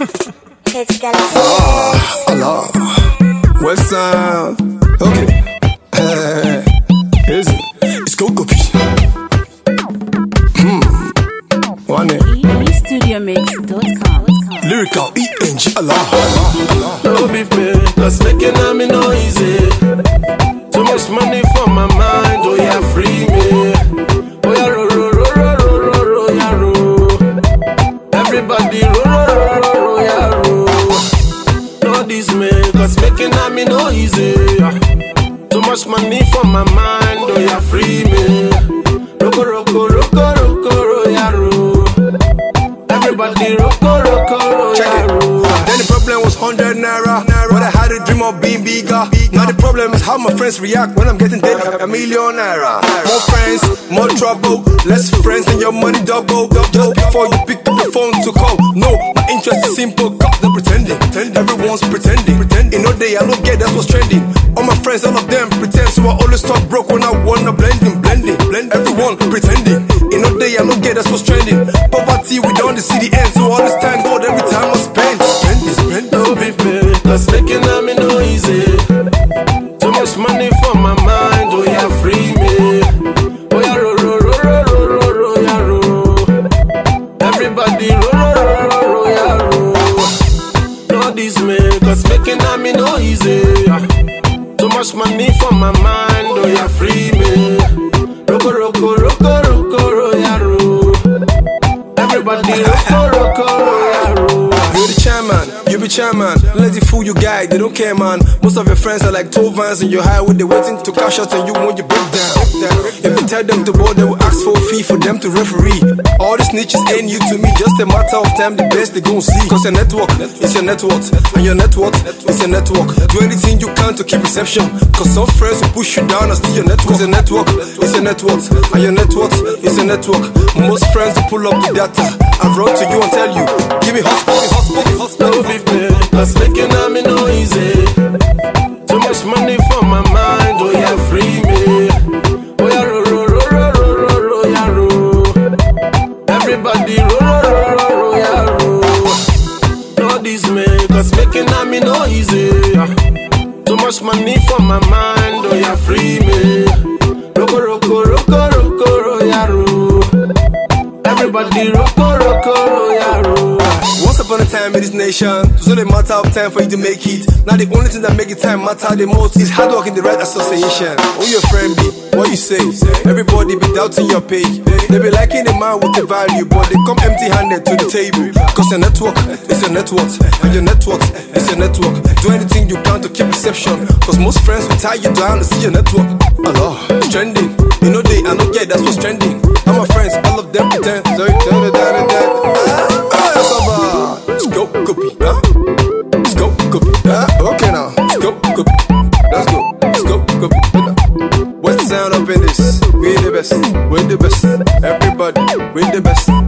It's Galaxy. Ah, Allah. West Sound. Okay. Here's it. It's Coco P. Hmm. One name. eStudioMix.com. Lyrical E-N-G. Allah. No beef me, cause making a me no easy. No easy. Too much money for my mind, oh yeah, free me. Roko roko roko roko ro yeah ro. Everybody roko roko ro Check yeah Then the problem was 100 naira. But I had a dream of being bigger. Now the problem is how my friends react when I'm getting dead. A million naira. More friends, more trouble. Less friends and your money double. Just before you pick up the phone to call. No, my interest is simple. Cause they're pretending. Everyone's pretending. Friends, all of them pretend. So I always talk broke when I wanna blending, blending, blend. Everyone pretending. In no day, I don't get that's what's trending. Poverty, we don't see the end. So I understand God every time I spend. Spend, spend, No beef me, cause making a me no easy. Too much money for my mind, oh yeah, free me. Oh yeah, ro ro ro ro ro ro ro yeah ro. Everybody ro ro ro ro ro yeah ro. No this me, cause making a me no easy. Money for my mind, oh yeah, free me. Roko roko roko roko ro yeah ro. Everybody roko roko ro. Be chairman. It fool you guy, they don't care, man. Most of your friends are like tow vans in your highway, they waiting to cash out and you when you break down. If you tell them to board, they will ask for a fee for them to referee. All the snitches ain't you to me, just a matter of time, the best they gon' see. Cause your network is your net worth, and your net worth is your network. Do anything you can to keep reception. Cause some friends will push you down and steal your network. Cause your network is your net worth, and your net worth is your network. Most friends will pull up the data and run to you and tell you, give me hotspot. beef me, cause making a me no easy. Too much money for my mind, oh yeah, free me. Oh yeah, ro ro ro ro ro ro ro yeah ro. Everybody ro ro ro ro ro yeah ro. No this me, cause making a me no easy. Too much money for my mind, oh yeah, free me. Roko roko roko roko ro yeah ro. Everybody roko upon a time in this nation, it was only a matter of time for you to make it. Now the only thing that make it time matter the most is hard work in the right association. Who your friend be? What you say? Everybody be doubting your pay. They be liking a man with the value, but they come empty handed to the table. Cause your network is your net worth, and your network is your network. Do anything you can to keep reception. Cause most friends will tie you down to see your network. Allah, it's trending. You know they, I know yeah, that's what's trending. All my friends, all of them pretend. So, the best. Everybody, we're the best.